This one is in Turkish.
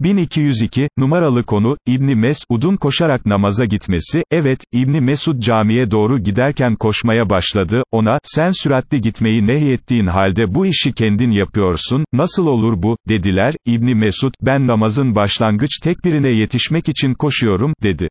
1202, numaralı konu, İbni Mesud'un koşarak namaza gitmesi, evet, İbni Mesud camiye doğru giderken koşmaya başladı, ona, sen süratli gitmeyi nehyettiğin halde bu işi kendin yapıyorsun, nasıl olur bu, dediler, İbni Mesud, ben namazın başlangıç tekbirine yetişmek için koşuyorum, dedi.